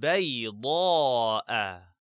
بيضاء.